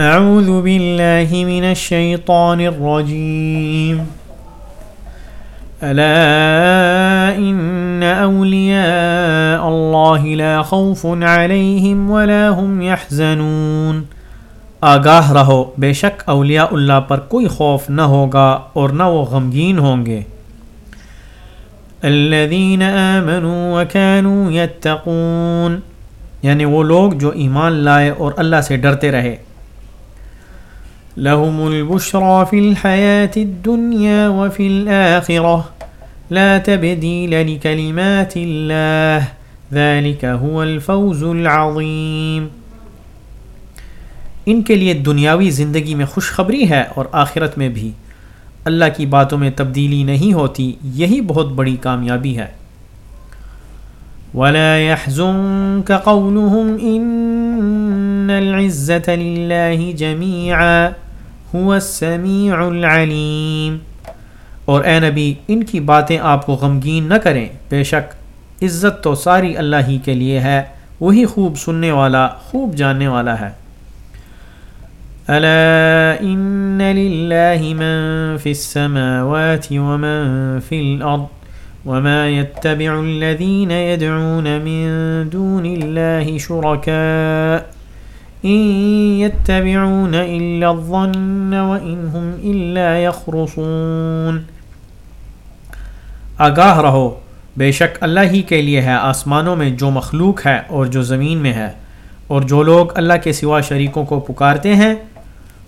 أعوذ بالله من الشيطان الرجيم. ألا إن أولياء الله لا خوف عليهم ولا هم يحزنون. آگاہ رہو، بے شک اولیاء اللہ پر کوئی خوف نہ ہوگا اور نہ وہ غمگین ہوں گے. الذين آمنوا وكانوا يتقون یعنی وہ لوگ جو ایمان لائے اور اللہ سے ڈرتے رہے. لهم البشرى في الحياة الدنيا وفي الآخرة. لا تبديل لكلمات الله. ذلك هو الفوز العظيم. ان کے لیے دنیاوی زندگی میں خوشخبری ہے اور آخرت میں بھی. اللہ کی باتوں میں تبدیلی نہیں ہوتی، یہی بہت بڑی کامیابی ہے۔ ولا يحزنك قولهم ان العزة لله جميعا هو السميع العليم۔ اور اے نبی، ان کی باتیں آپ کو غمگین نہ کریں۔ بے شک، عزت تو ساری اللہ ہی کے لیے ہے، وہی خوب سننے والا، خوب جاننے والا ہے۔ الا ان لله من في السماوات ومن في الارض۔ وما يتبع الذين يدعون من دون الله شركاء إن يتبعون إلا الظن وإن هم إلا يخرصون۔ آگاہ رہو، بے شک اللہ ہی کے لیے ہے آسمانوں میں جو مخلوق ہے اور جو زمین میں ہے۔ اور جو لوگ اللہ کے سوا شریکوں کو پکارتے ہیں،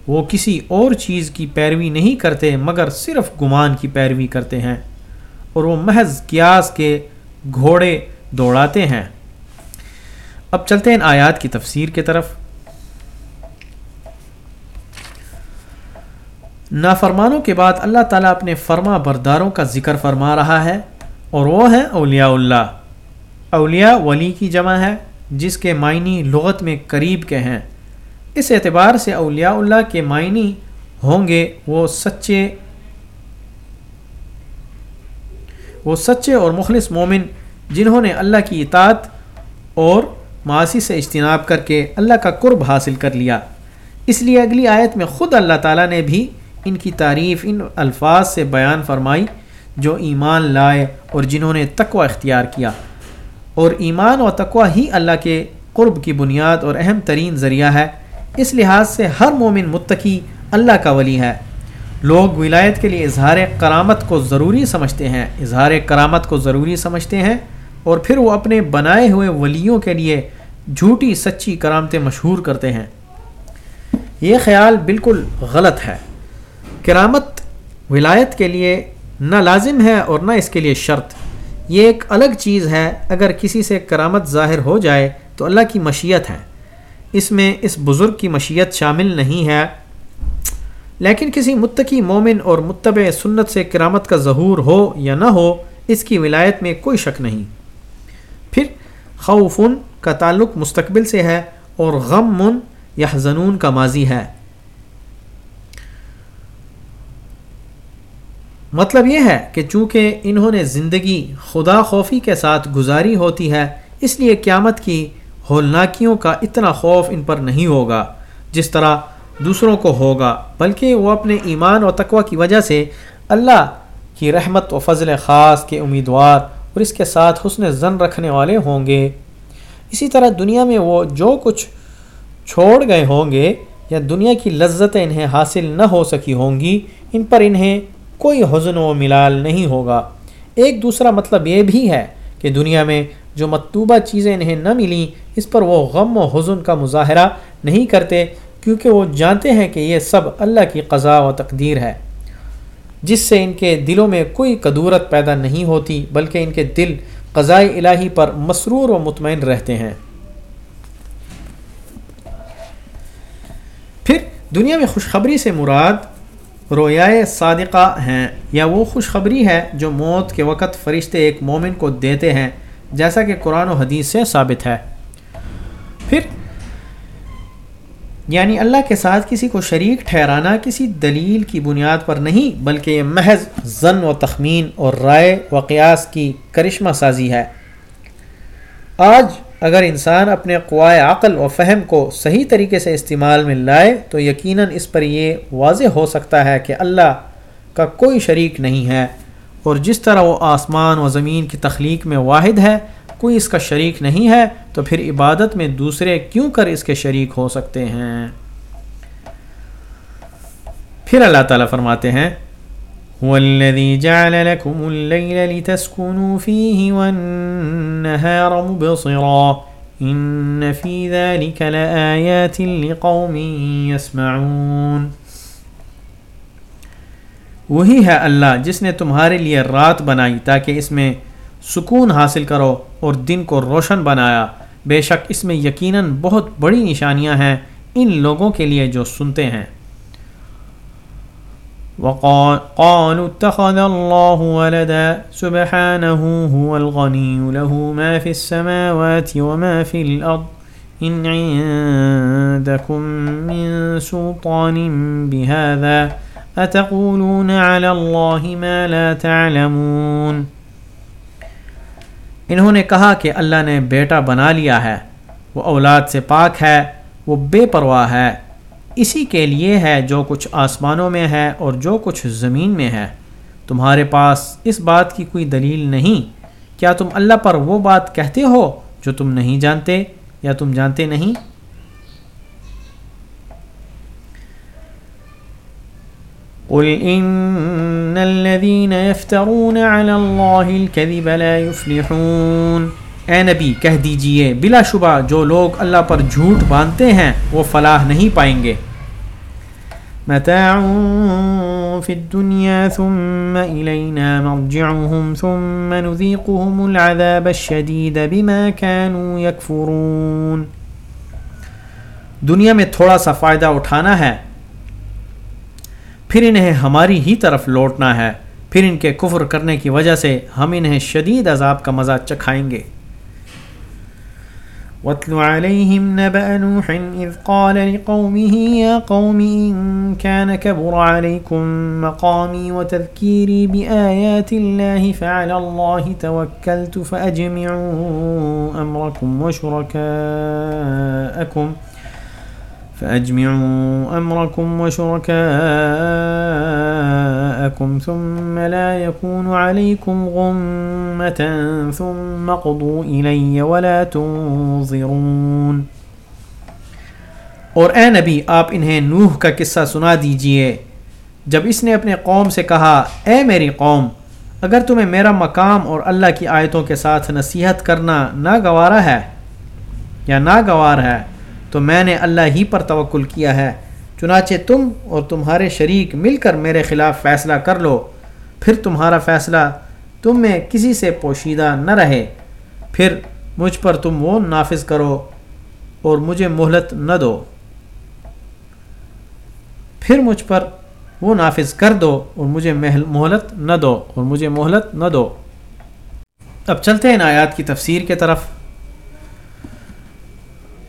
وہ کسی اور چیز کی پیروی نہیں کرتے، مگر صرف گمان کی پیروی کرتے ہیں۔ اور وہ محض قیاس کے گھوڑے دوڑاتے ہیں۔ اب چلتے ہیں آیات کی تفسیر کی طرف۔ نافرمانوں کے بعد اللہ تعالیٰ اپنے فرما برداروں کا ذکر فرما رہا ہے اور وہ ہیں اولیاء اللہ۔ اولیاء ولی کی جمع ہے، جس کے معنی لغت میں قریب کے ہیں۔ اس اعتبار سے اولیاء اللہ کے معنی ہوں گے وہ سچے وہ سچے اور مخلص مومن جنہوں نے اللہ کی اطاعت اور معاشی سے اجتناب کر کے اللہ کا قرب حاصل کر لیا۔ اس لیے اگلی آیت میں خود اللہ تعالیٰ نے بھی ان کی تعریف، ان الفاظ سے بیان فرمائی جو ایمان لائے اور جنہوں نے تقوی اختیار کیا۔ اور ایمان و تقوی ہی اللہ کے قرب کی بنیاد اور اہم ترین ذریعہ ہے۔ اس لحاظ سے ہر مومن متقی اللہ کا ولی ہے۔ لوگ ولایت کے لیے اظہار کرامت کو ضروری سمجھتے ہیں، اظہار کرامت کو ضروری سمجھتے ہیں اور پھر وہ اپنے بنائے ہوئے ولیوں کے لیے جھوٹی سچی کرامتیں مشہور کرتے ہیں۔ یہ خیال بالکل غلط ہے۔ کرامت ولایت کے لیے نہ لازم ہے اور نہ اس کے لیے شرط۔ یہ ایک الگ چیز ہے۔ اگر کسی سے کرامت ظاہر ہو جائے تو اللہ کی مشیت ہے۔ اس میں اس بزرگ کی مشیت شامل نہیں ہے۔ لیکن کسی متقی مومن اور متبع سنت سے کرامت کا ظہور ہو یا نہ ہو، اس کی ولایت میں کوئی شک نہیں۔ پھر خوفن کا تعلق مستقبل سے ہے اور غم من یا زنون کا ماضی ہے۔ مطلب یہ ہے کہ چونکہ انہوں نے زندگی خدا خوفی کے ساتھ گزاری ہوتی ہے، اس لیے قیامت کی ہولناکیوں کا اتنا خوف ان پر نہیں ہوگا، جس طرح دوسروں کو ہوگا، بلکہ وہ اپنے ایمان و تقوی کی وجہ سے اللہ کی رحمت و فضل خاص کے امیدوار اور اس کے ساتھ حسن زن رکھنے والے ہوں گے۔ اسی طرح دنیا میں وہ جو کچھ چھوڑ گئے ہوں گے یا دنیا کی لذتیں انہیں حاصل نہ ہو سکی ہوں گی، ان پر انہیں کوئی حزن و ملال نہیں ہوگا۔ ایک دوسرا مطلب یہ بھی ہے کہ دنیا میں جو مطلوبہ چیزیں انہیں نہ ملیں، اس پر وہ غم و حزن کا مظاہرہ نہیں کرتے۔ کیونکہ وہ جانتے ہیں کہ یہ سب اللہ کی قضاء و تقدیر ہے، جس سے ان کے دلوں میں کوئی قدورت پیدا نہیں ہوتی، بلکہ ان کے دل قضاء الہی پر مسرور و مطمئن رہتے ہیں۔ پھر دنیا میں خوشخبری سے مراد رویائے صادقہ ہیں، یا وہ خوشخبری ہے جو موت کے وقت فرشتے ایک مومن کو دیتے ہیں، جیسا کہ قرآن و حدیث سے ثابت ہے۔ پھر یعنی اللہ کے ساتھ کسی کو شریک ٹھہرانا کسی دلیل کی بنیاد پر نہیں، بلکہ یہ محض زن و تخمین اور رائے و قیاس کی کرشمہ سازی ہے۔ آج اگر انسان اپنے قوائے عقل و فہم کو صحیح طریقے سے استعمال میں لائے، تو یقیناً اس پر یہ واضح ہو سکتا ہے کہ اللہ کا کوئی شریک نہیں ہے۔ اور جس طرح وہ آسمان و زمین کی تخلیق میں واحد ہے کوئی اس کا شریک نہیں ہے تو پھر عبادت میں دوسرے کیوں کر اس کے شریک ہو سکتے ہیں؟ پھر اللہ تعالیٰ فرماتے ہیں، والذي جعل لكم الليل لتسكنوا فيه والنهار مبصرا إن في ذلك لآيات لقوم يسمعون۔ وہی ہے اللہ جس نے تمہارے لیے رات بنائی تاکہ اس میں سکون حاصل کرو اور دن کو روشن بنایا۔ بے شک اس میں یقیناً بہت بڑی نشانیاں ہیں ان لوگوں کے لیے جو سنتے ہیں۔ وقالوا اتخذ الله ولدا سبحانه هو الغني له ما في السماوات وما في الأرض إن عندكم من سلطان بهذا أتقولون على الله ما لا تعلمون۔ انہوں نے کہا کہ اللہ نے بیٹا بنا لیا ہے۔ وہ اولاد سے پاک ہے، وہ بے پرواہ ہے۔ اسی کے لیے ہے جو کچھ آسمانوں میں ہے اور جو کچھ زمین میں ہے۔ تمہارے پاس اس بات کی کوئی دلیل نہیں۔ کیا تم اللہ پر وہ بات کہتے ہو جو تم نہیں جانتے یا تم جانتے نہیں؟ قل ان الذين يفترون على الله الكذب لا يفلحون۔ اے نبی، کہہ دیجیے، بلا شبہ جو لوگ اللہ پر جھوٹ باندھتے ہیں، وہ فلاح نہیں پائیں گے۔ متاع فی الدنیا ثم الینا مرجعهم ثم نذیقهم العذاب الشدید بما كانوا يكفرون۔ دنیا میں تھوڑا سا فائدہ اٹھانا ہے پھر انہیں ہماری ہی طرف لوٹنا ہے۔ پھر ان کے کفر کرنے کی وجہ سے ہم انہیں شدید عذاب کا مزہ چکھائیں گے۔ واتل عليهم نبأ نوح إذ قال لقومه يا قوم إن كان كبر عليكم مقامي وتذكيري بآيات الله فعلى الله توكلت فأجمعوا أمركم وشركاءكم فأجمعوا أمركم وشركاءكم ثم لا يكون عليكم غمة ثم قضوا إلي ولا تنظرون۔ اور اے نبی، آپ انہیں نوح کا قصہ سنا دیجیے۔ جب اس نے اپنے قوم سے کہا، اے میری قوم، اگر تمہیں میرا مقام اور اللہ کی آیتوں کے ساتھ نصیحت کرنا ناگوارا ہے یا ناگوار ہے تو میں نے اللہ ہی پر توکل کیا ہے۔ چنانچہ تم اور تمہارے شریک مل کر میرے خلاف فیصلہ کر لو۔ پھر تمہارا فیصلہ تم میں کسی سے پوشیدہ نہ رہے۔ پھر مجھ پر تم وہ نافذ کرو اور مجھے مہلت نہ دو۔ پھر مجھ پر وہ نافذ کر دو اور مجھے مہلت نہ دو اور مجھے مہلت نہ دو۔ اب چلتے ہیں آیات کی تفسیر کے طرف۔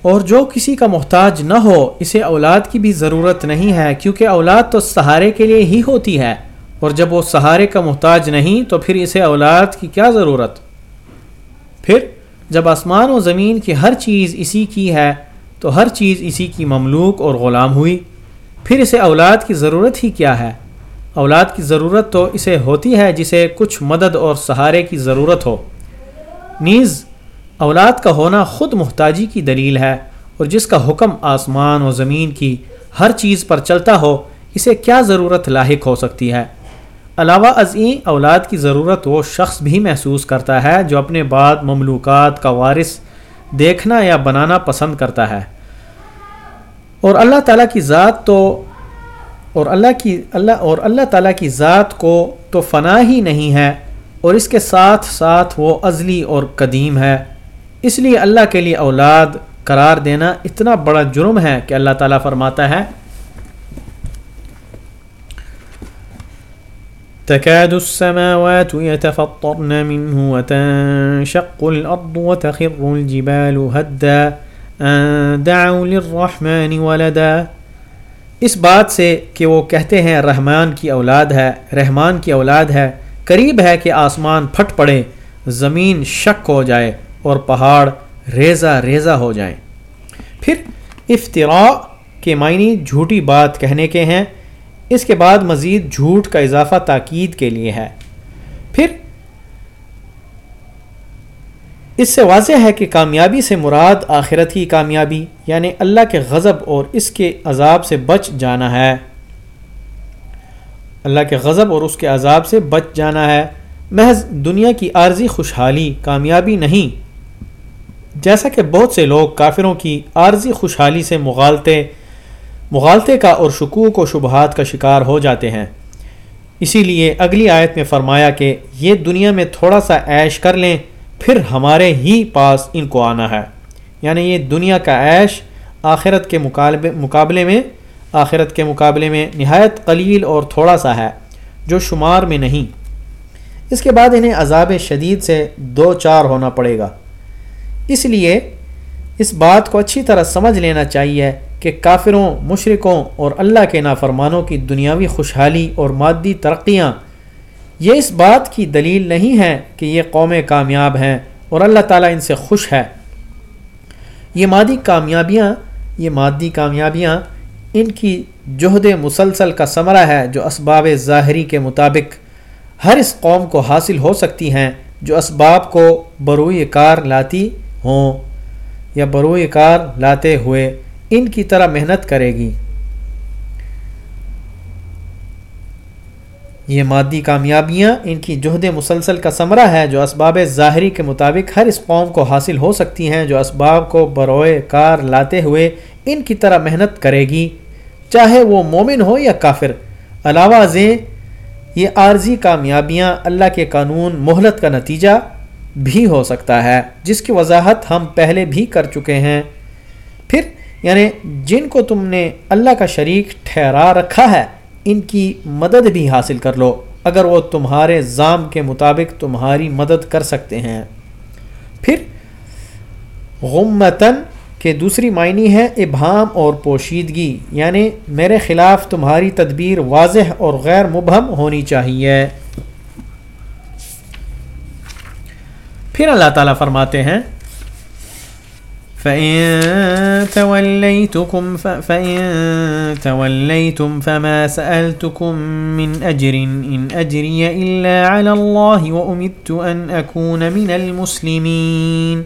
اور جو کسی کا محتاج نہ ہو، اسے اولاد کی بھی ضرورت نہیں ہے، کیونکہ اولاد تو سہارے کے لیے ہی ہوتی ہے۔ اور جب وہ سہارے کا محتاج نہیں، تو پھر اسے اولاد کی کیا ضرورت؟ پھر جب آسمان و زمین کی ہر چیز اسی کی ہے، تو ہر چیز اسی کی مملوک اور غلام ہوئی۔ پھر اسے اولاد کی ضرورت ہی کیا ہے؟ اولاد کی ضرورت تو اسے ہوتی ہے جسے کچھ مدد اور سہارے کی ضرورت ہو۔ نیز اولاد کا ہونا خود محتاجی کی دلیل ہے اور جس کا حکم آسمان و زمین کی ہر چیز پر چلتا ہو، اسے کیا ضرورت لاحق ہو سکتی ہے؟ علاوہ ازیں اولاد کی ضرورت وہ شخص بھی محسوس کرتا ہے جو اپنے بعد مملوکات کا وارث دیکھنا یا بنانا پسند کرتا ہے۔ اور اللہ تعالیٰ کی ذات تو، اور اللہ کی، اللہ، اور اللہ تعالیٰ کی ذات کو تو فنا ہی نہیں ہے، اور اس کے ساتھ ساتھ وہ ازلی اور قدیم ہے۔ اس لیے اللہ کے لیے اولاد قرار دینا اتنا بڑا جرم ہے کہ اللہ تعالیٰ فرماتا ہے، تكاد السماوات يتفطرن منه وتنشق الأرض وتخر الجبال هدا أن دعوا للرحمن ولدا۔ اس بات سے کہ وہ کہتے ہیں رحمان کی اولاد ہے، رحمان کی اولاد ہے، قریب ہے کہ آسمان پھٹ پڑے، زمین شک ہو جائے۔ اور پہاڑ ریزہ ریزہ ہو جائیں۔ پھر افطراء کے معنی جھوٹی بات کہنے کے ہیں۔ اس کے بعد مزید جھوٹ کا اضافہ تاکید کے لیے ہے۔ پھر اس سے واضح ہے کہ کامیابی سے مراد آخرت کی کامیابی یعنی اللہ کے غضب اور اس کے عذاب سے بچ جانا ہے۔ اللہ کے غضب اور اس کے عذاب سے بچ جانا ہے۔ محض دنیا کی عارضی خوشحالی کامیابی نہیں جیسا کہ بہت سے لوگ کافروں کی عارضی خوشحالی سے مغالطے مغالطے کا اور شکوک و شبہات کا شکار ہو جاتے ہیں۔ اسی لیے اگلی آیت میں فرمایا کہ یہ دنیا میں تھوڑا سا عیش کر لیں، پھر ہمارے ہی پاس ان کو آنا ہے۔ یعنی یہ دنیا کا عیش آخرت کے مقابلے میں، آخرت کے مقابلے میں نہایت قلیل اور تھوڑا سا ہے، جو شمار میں نہیں۔ اس کے بعد انہیں عذاب شدید سے دو چار ہونا پڑے گا۔ اس لیے اس بات کو اچھی طرح سمجھ لینا چاہیے کہ کافروں مشرقوں اور اللہ کے نافرمانوں کی دنیاوی خوشحالی اور مادی ترقیاں، یہ اس بات کی دلیل نہیں ہے کہ یہ قومیں کامیاب ہیں اور اللہ تعالیٰ ان سے خوش ہے۔ یہ مادی کامیابیاں، یہ مادی کامیابیاں ان کی جہد مسلسل کا ثمرہ ہے جو اسباب ظاہری کے مطابق ہر اس قوم کو حاصل ہو سکتی ہیں، جو اسباب کو بروئی کار لاتی ہوں یا بروئی کار لاتے ہوئے ان کی طرح محنت کرے گی۔ یہ مادی کامیابیاں ان کی جہد مسلسل کا ثمرہ ہے جو اسباب ظاہری کے مطابق ہر اس قوم کو حاصل ہو سکتی ہیں جو اسباب کو بروئے کار لاتے ہوئے ان کی طرح محنت کرے گی، چاہے وہ مومن ہو یا کافر۔ علاوہ زیں، یہ عارضی کامیابیاں اللہ کے قانون مہلت کا نتیجہ بھی ہو سکتا ہے، جس کی وضاحت ہم پہلے بھی کر چکے ہیں۔ پھر یعنی جن کو تم نے اللہ کا شریک ٹھہرا رکھا ہے، ان کی مدد بھی حاصل کر لو۔ اگر وہ تمہارے ظام کے مطابق تمہاری مدد کر سکتے ہیں۔ پھر غمتن کہ دوسری معنی ہے ابہام اور پوشیدگی یعنی میرے خلاف تمہاری تدبیر واضح اور غیر مبہم ہونی چاہیے۔ پھر اللہ تعالیٰ فرماتے ہیں، فَإِن تَوَلَّيْتُكُمْ فَإِن تَوَلَّيْتُمْ فَمَا سَأَلْتُكُمْ مِنْ أَجْرٍ إِنْ أَجْرِيَ إِلَّا عَلَى اللَّهِ وَأُمِدْتُ أَنْ أَكُونَ مِنَ الْمُسْلِمِينَ۔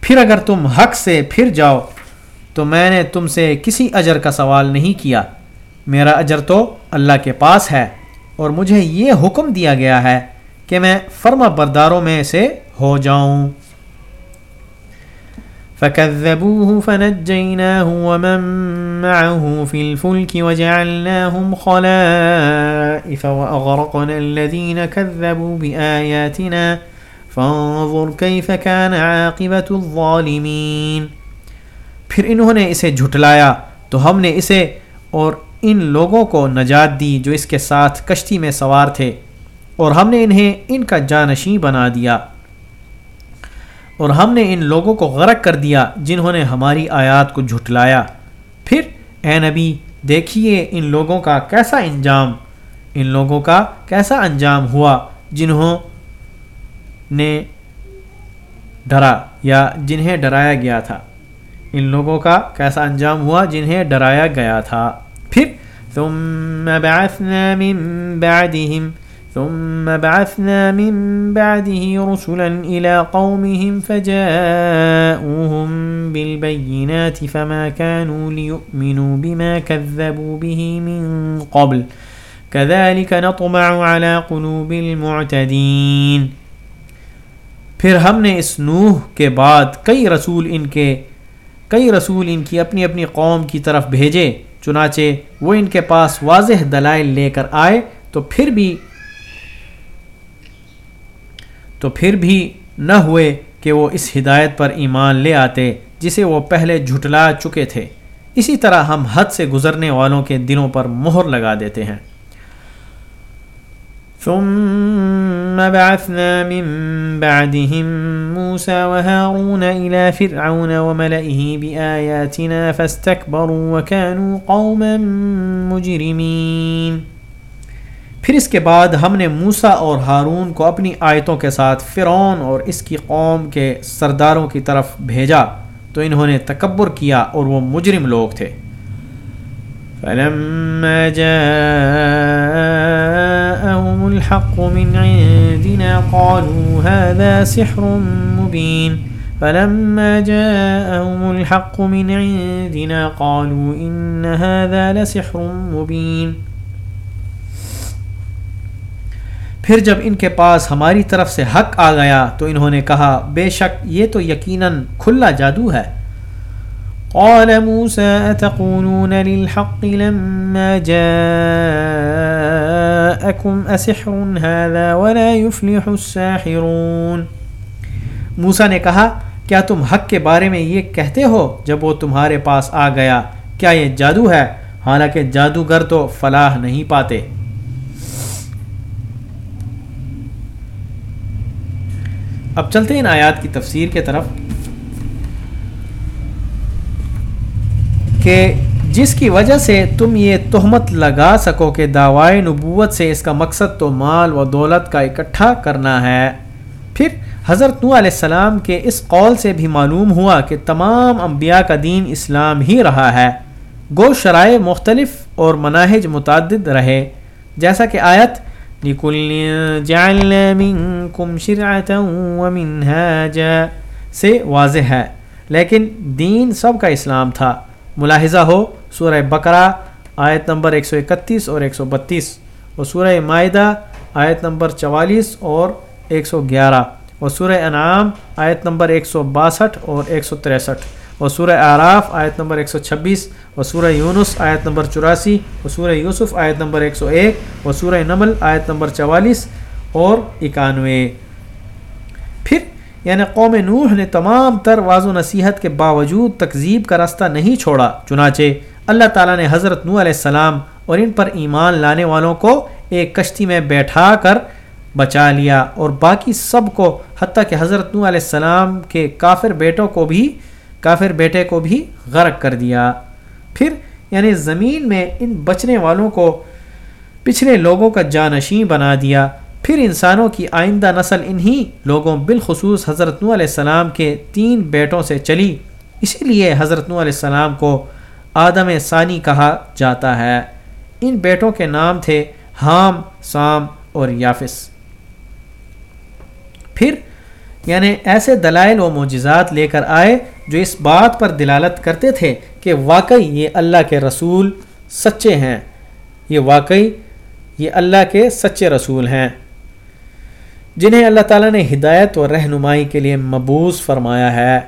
پھر اگر تم حق سے پھر جاؤ، تو میں نے تم سے کسی اجر کا سوال نہیں کیا۔ میرا اجر تو اللہ کے پاس ہے اور مجھے یہ حکم دیا گیا ہے۔ کہ میں فرما برداروں میں سے ہو جاؤں۔ فكذبوه فنجيناه ومن معه في الفلك وجعلناهم خلائف وأغرقنا الذين كذبوا بآياتنا فانظر كيف كان عاقبت الظالمين۔ پھر انہوں نے اسے جھٹلایا تو ہم نے اسے اور ان لوگوں کو نجات دی جو اس کے ساتھ کشتی میں سوار تھے۔ اور ہم نے انہیں ان کا جانشیں بنا دیا۔ اور ہم نے ان لوگوں کو غرق کر دیا جنہوں نے ہماری آیات کو جھٹلایا۔ پھر اے نبی، دیکھیے ان لوگوں کا کیسا انجام۔ ان لوگوں کا کیسا انجام ہوا جنہوں نے ڈرا یا جنہیں ڈرایا گیا تھا۔ ان لوگوں کا کیسا انجام ہوا جنہیں ڈرایا گیا تھا۔ پھر ثم بعثنا من بعدهم ثم بعثنا من بعده رسلا إلى قومهم فجاءوهم بالبينات فما كانوا ليؤمنوا بما كذبوا به من قبل. كذلك نطمع على قلوب المعتدين. پھر ہم نے اس نوح کے بعد کئی رسول ان کے، کئی رسول ان کی اپنی اپنی قوم کی طرف بھیجے، چنانچہ وہ ان کے پاس واضح دلائل لے کر آئے، تو پھر بھی تو پھر بھی نہ ہوئے کہ وہ اس ہدایت پر ایمان لے آتے جسے وہ پہلے جھٹلا چکے تھے۔ اسی طرح ہم حد سے گزرنے والوں کے دلوں پر مہر لگا دیتے ہیں۔ ثم بعثنا من بعدهم موسى وهارون إلى فرعون وملئه بآياتنا فاستكبروا وكانوا قوما مجرمين۔ پھر اس کے بعد ہم نے موسا اور ہارون کو اپنی آیتوں کے ساتھ فرعون اور اس کی قوم کے سرداروں کی طرف بھیجا۔ تو انہوں نے تکبر کیا اور وہ مجرم لوگ تھے۔ فلما جاءهم الحق من عندنا قالوا هذا سحر مبين۔ فلما جاءهم الحق من عندنا قالوا إن هذا لسحر مبين۔ پھر جب ان کے پاس ہماری طرف سے حق آ گیا تو انہوں نے کہا، بے شک یہ تو یقیناً کھلا جادو ہے۔ قال موسى أتقولون للحق لما جاءكم أسحر هذا ولا يفلح الساحرون۔ موسا نے کہا، کیا تم حق کے بارے میں یہ کہتے ہو جب وہ تمہارے پاس آ گیا؟ کیا یہ جادو ہے؟ حالانکہ جادوگر تو فلاح نہیں پاتے۔ اب چلتے ہیں آیات کی تفسیر کے طرف کہ جس کی وجہ سے تم یہ تہمت لگا سکو کہ دعوائے نبوت سے اس کا مقصد تو مال و دولت کا اکٹھا کرنا ہے۔ پھر حضرت نو علیہ السلام کے اس قول سے بھی معلوم ہوا کہ تمام انبیاء کا دین اسلام ہی رہا ہے۔ گو شرائع مختلف اور مناہج متعدد رہے۔ جیسا کہ آیت سے واضح ہے. لیکن دین سب کا اسلام تھا. ملاحظہ ہو، سورہ بقرہ آیت نمبر 131 اور 132 اور سورہ معاہدہ آیت نمبر 44 اور 111 اور سورہ انعام آیت نمبر 162 اور 163 اور سورہ آراف آیت نمبر 126 اور سورہ یونس آیت نمبر چوراسی، اور سورہ یوسف آیت نمبر 101 اور سورہ نمل آیت نمبر 44 اور اکانوے۔ پھر یعنی قوم نوح نے تمام تر واض و نصیحت کے باوجود تکذیب کا راستہ نہیں چھوڑا، چنانچہ اللہ تعالیٰ نے حضرت نوح علیہ السلام اور ان پر ایمان لانے والوں کو ایک کشتی میں بیٹھا کر بچا لیا، اور باقی سب کو، حتیٰ کہ حضرت نوح علیہ السلام کے کافر بیٹوں کو بھی کافر بیٹے کو بھی غرق کر دیا۔ پھر یعنی زمین میں ان بچنے والوں کو پچھلے لوگوں کا جانشین بنا دیا۔ پھر انسانوں کی آئندہ نسل انہی لوگوں بالخصوص حضرت نو علیہ السلام کے تین بیٹوں سے چلی۔ اسی لیے حضرت نو علیہ السلام کو آدم ثانی کہا جاتا ہے۔ ان بیٹوں کے نام تھے حام، سام اور یافس۔ پھر یعنی ایسے دلائل و معجزات لے کر آئے جو اس بات پر دلالت کرتے تھے کہ واقعی یہ اللہ کے رسول سچے ہیں۔ یہ واقعی یہ اللہ کے سچے رسول ہیں۔ جنہیں اللہ تعالیٰ نے ہدایت و رہنمائی کے لیے مبوس فرمایا ہے۔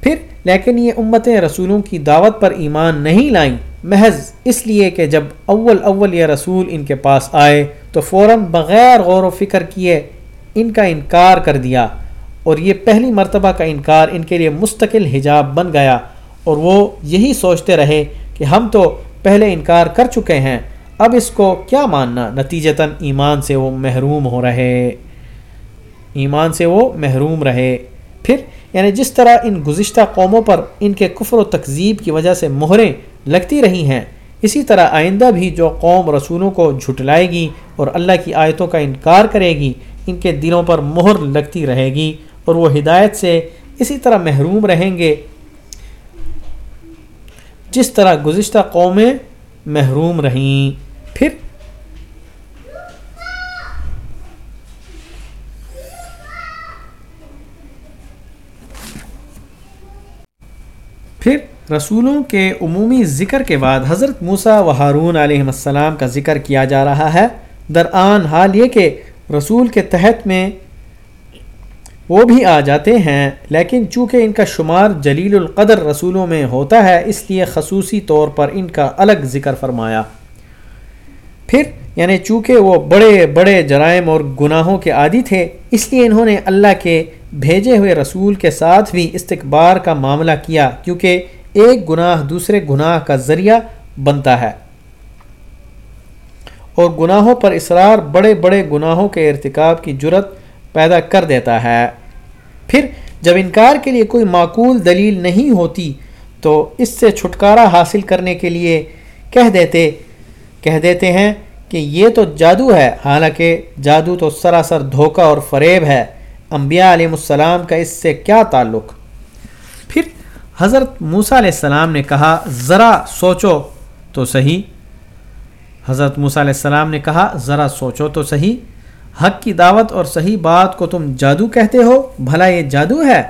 پھر، لیکن یہ امتیں رسولوں کی دعوت پر ایمان نہیں لائیں، محض اس لیے کہ جب اول اول یہ رسول ان کے پاس آئے تو فوراً بغیر غور و فکر کیے ان کا انکار کر دیا۔ اور یہ پہلی مرتبہ کا انکار ان کے لیے مستقل حجاب بن گیا اور وہ یہی سوچتے رہے کہ ہم تو پہلے انکار کر چکے ہیں، اب اس کو کیا ماننا؟ نتیجتاً ایمان سے وہ محروم ہو رہے۔ ایمان سے وہ محروم رہے۔ پھر یعنی جس طرح ان گزشتہ قوموں پر ان کے کفر و تقزیب کی وجہ سے مہریں لگتی رہی ہیں، اسی طرح آئندہ بھی جو قوم رسولوں کو جھٹلائے گی اور اللہ کی آیتوں کا انکار کرے گی، ان کے دلوں پر مہر لگتی رہے گی۔ اور وہ ہدایت سے اسی طرح محروم رہیں گے۔ جس طرح گزشتہ قومیں محروم رہیں، پھر پھر رسولوں کے عمومی ذکر کے بعد حضرت موسیٰ و ہارون علیہ السلام کا ذکر کیا جا رہا ہے۔ درآن حال یہ کہ رسول کے تحت میں وہ بھی آ جاتے ہیں، لیکن چونکہ ان کا شمار جلیل القدر رسولوں میں ہوتا ہے، اس لیے خصوصی طور پر ان کا الگ ذکر فرمایا۔ پھر یعنی چونکہ وہ بڑے بڑے جرائم اور گناہوں کے عادی تھے، اس لیے انہوں نے اللہ کے بھیجے ہوئے رسول کے ساتھ بھی استقبار کا معاملہ کیا، کیونکہ ایک گناہ دوسرے گناہ کا ذریعہ بنتا ہے۔ اور گناہوں پر اصرار بڑے بڑے گناہوں کے ارتکاب کی جرت پیدا کر دیتا ہے۔ پھر جب انکار کے لیے کوئی معقول دلیل نہیں ہوتی تو اس سے چھٹکارا حاصل کرنے کے لیے کہہ دیتے کہہ دیتے ہیں کہ یہ تو جادو ہے، حالانکہ جادو تو سراسر دھوکہ اور فریب ہے۔ انبیاء علیہ السلام کا اس سے کیا تعلق؟ پھر حضرت موسیٰ علیہ السلام نے کہا، ذرا سوچو تو صحیح۔ حضرت موسیٰ علیہ السلام نے کہا، ذرا سوچو تو صحیح۔ حق کی دعوت اور صحیح بات کو تم جادو کہتے ہو، بھلا یہ جادو ہے؟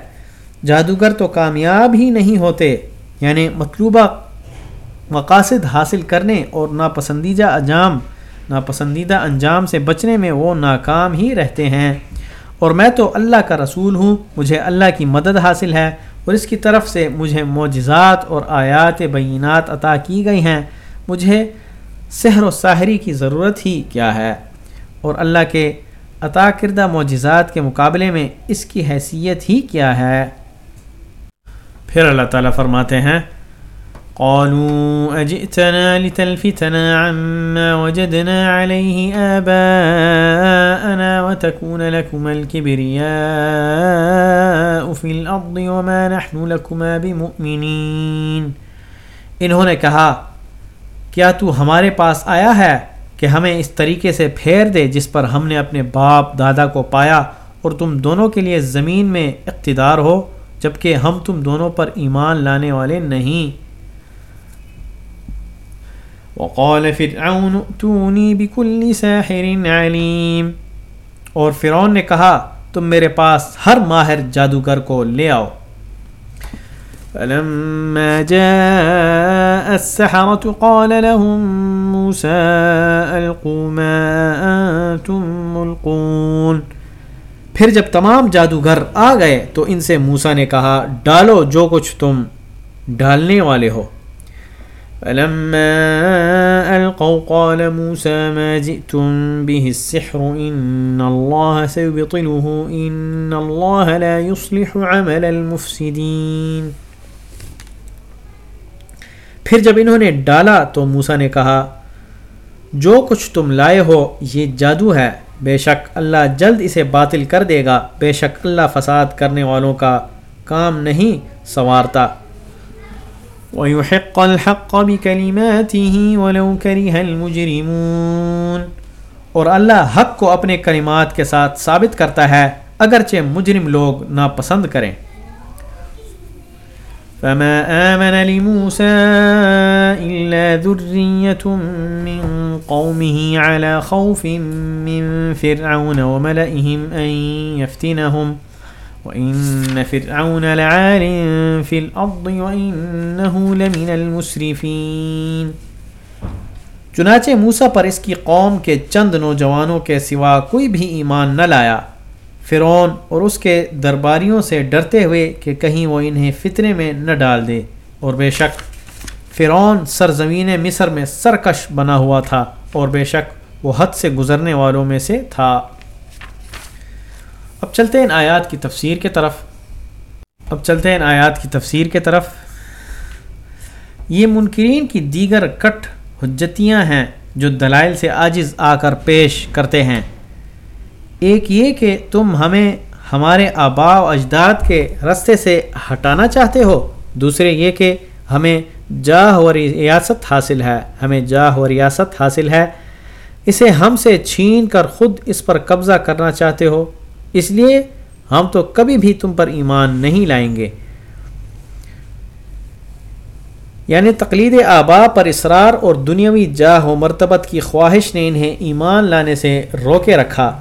جادوگر تو کامیاب ہی نہیں ہوتے یعنی مطلوبہ مقاصد حاصل کرنے اور ناپسندیدہ انجام ناپسندیدہ انجام سے بچنے میں وہ ناکام ہی رہتے ہیں۔ اور میں تو اللہ کا رسول ہوں، مجھے اللہ کی مدد حاصل ہے، اور اس کی طرف سے مجھے معجزات اور آیات بینات عطا کی گئی ہیں۔ مجھے سحر و ساحری کی ضرورت ہی کیا ہے؟ اور اللہ کے عطا کردہ معجزات کے مقابلے میں اس کی حیثیت ہی کیا ہے۔ پھر اللہ تعالیٰ فرماتے ہیں، قالوا أجئتنا لتلفتنا عما وجدنا عليه آباءنا وتكون لكما الكبرياء في الأرض وما نحن لكما بمؤمنين۔ انہوں نے کہا، کیا تو ہمارے پاس آیا ہے؟ کہ ہمیں اس طریقے سے پھیر دے جس پر ہم نے اپنے باپ، دادا کو پایا اور تم دونوں کے لیے زمین میں اقتدار ہو، جبکہ ہم تم دونوں پر ایمان لانے والے نہیں۔ وقال فرعون ائتوني بكل ساحر عليم اور فرعون نے کہا، تم میرے پاس ہر ماہر جادوگر کو لے آؤ۔ فلما جاء السحرة قال لهم موسى ألقوا ما أنتم ملقون۔ پھر جب تمام جادوگر آ گئے تو ان سے موسیٰ نے کہا، ڈالو جو کچھ تم ڈالنے والے ہو۔ فلما ألقوا قال موسى ما جئتم به السحر إن الله سيبطله إن الله لا يصلح عمل المفسدين۔ پھر جب انہوں نے ڈالا تو موسا نے کہا، جو کچھ تم لائے ہو، یہ جادو ہے۔ بے شک اللہ جلد اسے باطل کر دے گا۔ بے شک اللہ فساد کرنے والوں کا کام نہیں سنوارتا۔ ويحق الحق بكلماته ولو كره المجرمون۔ اور اللہ حق کو اپنے کلمات کے ساتھ ثابت کرتا ہے، اگرچہ مجرم لوگ ناپسند کریں۔ فما آمن لموسى إلا ذرية من قومه على خوف من فرعون وملئهم أن يفتنهم وَإِنَّ فِرْعَوْنَ لَعَالٍ فِي الْأَرْضِ وَإِنَّهُ لَمِنَ الْمُسْرِفِينَ۔ چنانچہ موسیٰ پر اس کی قوم کے چند نوجوانوں کے سوا کوئی بھی ایمان نہ لایا۔ فرعون اور اس کے درباریوں سے ڈرتے ہوئے کہ کہیں وہ انہیں فتنے میں نہ ڈال دے۔ اور بے شک فرعون سرزمین مصر میں سرکش بنا ہوا تھا اور بے شک وہ حد سے گزرنے والوں میں سے تھا۔ اب چلتے ہیں آیات کی تفسیر کے طرف۔ اب چلتے ہیں آیات کی تفسیر کے طرف۔ یہ منکرین کی دیگر کٹ حجتیاں ہیں جو دلائل سے عاجز آ کر پیش کرتے ہیں۔ ایک یہ کہ تم ہمیں ہمارے آبا و اجداد کے رستے سے ہٹانا چاہتے ہو۔ دوسرے یہ کہ ہمیں جاہ و ریاست حاصل ہے۔ ہمیں جاہ و ریاست حاصل ہے۔ اسے ہم سے چھین کر خود اس پر قبضہ کرنا چاہتے ہو۔ اس لیے ہم تو کبھی بھی تم پر ایمان نہیں لائیں گے۔ یعنی تقلید آبا پر اصرار اور دنیاوی جاہ و مرتبت کی خواہش نے انہیں ایمان لانے سے روکے رکھا۔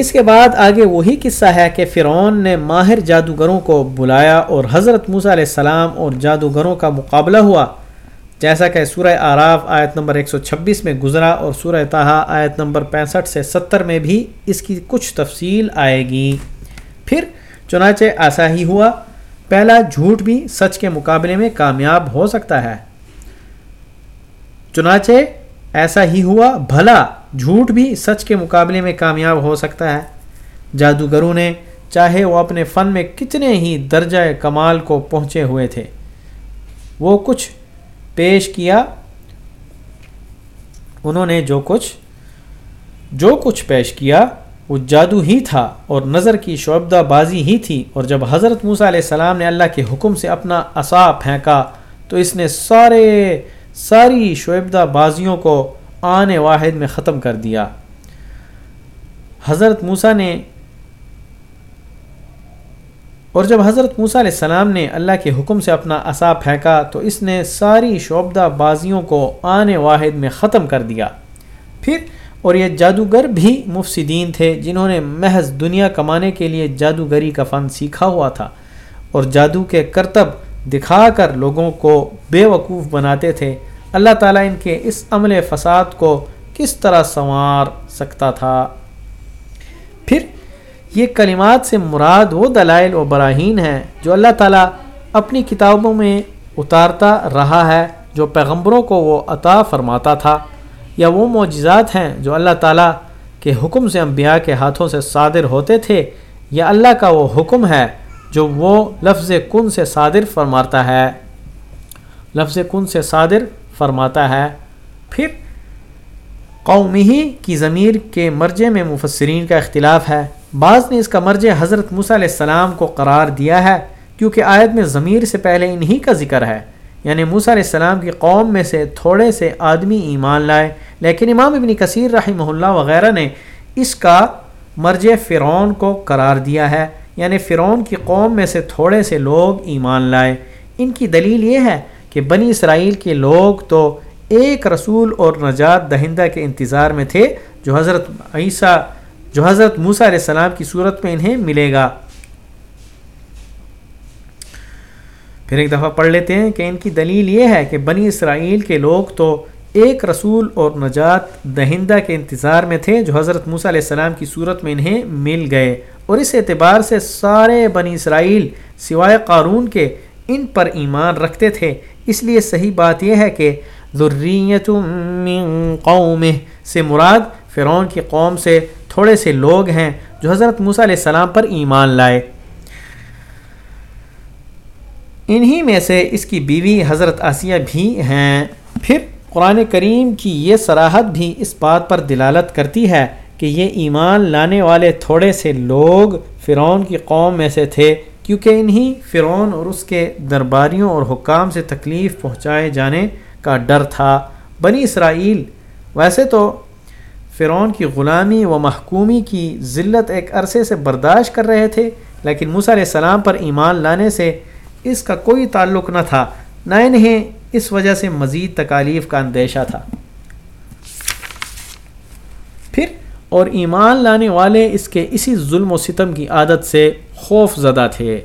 اس کے بعد آگے وہی قصہ ہے کہ فرعون نے ماہر جادوگروں کو بلایا اور حضرت موسیٰ علیہ السلام اور جادوگروں کا مقابلہ ہوا، جیسا کہ سورہ آراف آیت نمبر 126 میں گزرا اور سورہ تاہا آیت نمبر 65 سے 70 میں بھی اس کی کچھ تفصیل آئے گی۔ پھر چنانچہ ایسا ہی ہوا، پہلا جھوٹ بھی سچ کے مقابلے میں کامیاب ہو سکتا ہے۔ چنانچہ ایسا ہی ہوا، بھلا جھوٹ بھی سچ کے مقابلے میں کامیاب ہو سکتا ہے۔ جادوگروں نے چاہے وہ اپنے فن میں کتنے ہی درجہ کمال کو پہنچے ہوئے تھے۔ وہ کچھ پیش کیا۔ انہوں نے جو کچھ جو کچھ پیش کیا، وہ جادو ہی تھا اور نظر کی شعبدہ بازی ہی تھی۔ اور جب حضرت موسیٰ علیہ السلام نے اللہ کے حکم سے اپنا عصا پھینکا، تو اس نے سارے، ساری شعبدہ بازیوں کو آن واحد میں ختم کر دیا۔ حضرت موسیٰ نے اور جب حضرت موسیٰ علیہ السلام نے اللہ کے حکم سے اپنا عصا پھینکا، تو اس نے ساری شعبدہ بازیوں کو آن واحد میں ختم کر دیا۔ پھر اور یہ جادوگر بھی مفسدین تھے، جنہوں نے محض دنیا کمانے کے لیے جادوگری کا فن سیکھا ہوا تھا۔ اور جادو کے کرتب دکھا کر لوگوں کو بے وقوف بناتے تھے۔ اللہ تعالیٰ ان کے اس عمل فساد کو کس طرح سنوار سکتا تھا؟ پھر یہ کلمات سے مراد وہ دلائل و براہین ہیں جو اللہ تعالیٰ اپنی کتابوں میں اتارتا رہا ہے، جو پیغمبروں کو وہ عطا فرماتا تھا۔ یا وہ معجزات ہیں جو اللہ تعالیٰ کے حکم سے انبیاء کے ہاتھوں سے صادر ہوتے تھے، یا اللہ کا وہ حکم ہے جو وہ لفظ کن سے صادر فرماتا ہے۔ لفظ کن سے صادر فرماتا ہے۔ پھر قومی کی ضمیر کے مرجے میں مفسرین کا اختلاف ہے۔ بعض نے اس کا مرجع حضرت موسیٰ علیہ السلام کو قرار دیا ہے، کیونکہ آیت میں ضمیر سے پہلے انہی کا ذکر ہے۔ یعنی موسیٰ علیہ السلام کی قوم میں سے تھوڑے سے آدمی ایمان لائے، لیکن امام ابن کثیر رحمہ اللہ وغیرہ نے اس کا مرجع فرعون کو قرار دیا ہے۔ یعنی فرعون کی قوم میں سے تھوڑے سے لوگ ایمان لائے۔ ان کی دلیل یہ ہے کہ بنی اسرائیل کے لوگ تو ایک رسول اور نجات دہندہ کے انتظار میں تھے، جو حضرت عیسیٰ، جو حضرت موسیٰ علیہ السلام کی صورت میں انہیں ملے گا۔ پھر ایک دفعہ پڑھ لیتے ہیں کہ ان کی دلیل یہ ہے کہ بنی اسرائیل کے لوگ تو ایک رسول اور نجات دہندہ کے انتظار میں تھے، جو حضرت موسیٰ علیہ السلام کی صورت میں انہیں مل گئے۔ اور اس اعتبار سے سارے بنی اسرائیل، سوائے قارون کے ان پر ایمان رکھتے تھے۔ اس لیے صحیح بات یہ ہے کہ ذریت من قوم سے مراد فرعون کی قوم سے تھوڑے سے لوگ ہیں جو حضرت موسیٰ علیہ السلام پر ایمان لائے۔ انہی میں سے اس کی بیوی حضرت آسیہ بھی ہیں۔ پھر قرآن کریم کی یہ سراحت بھی اس بات پر دلالت کرتی ہے کہ یہ ایمان لانے والے تھوڑے سے لوگ فرعون کی قوم میں سے تھے۔ کیونکہ انہی فرعون اور اس کے درباریوں اور حکام سے تکلیف پہنچائے جانے کا ڈر تھا۔ بنی اسرائیل، ویسے تو فرعون کی غلامی و محکومی کی ذلت ایک عرصے سے برداشت کر رہے تھے، لیکن موسیٰ علیہ السلام پر ایمان لانے سے اس کا کوئی تعلق نہ تھا، نہ انہیں اس وجہ سے مزید تکالیف کا اندیشہ تھا۔ پھر، اور ایمان لانے والے اس کے اسی ظلم و ستم کی عادت سے خوف زدہ تھے۔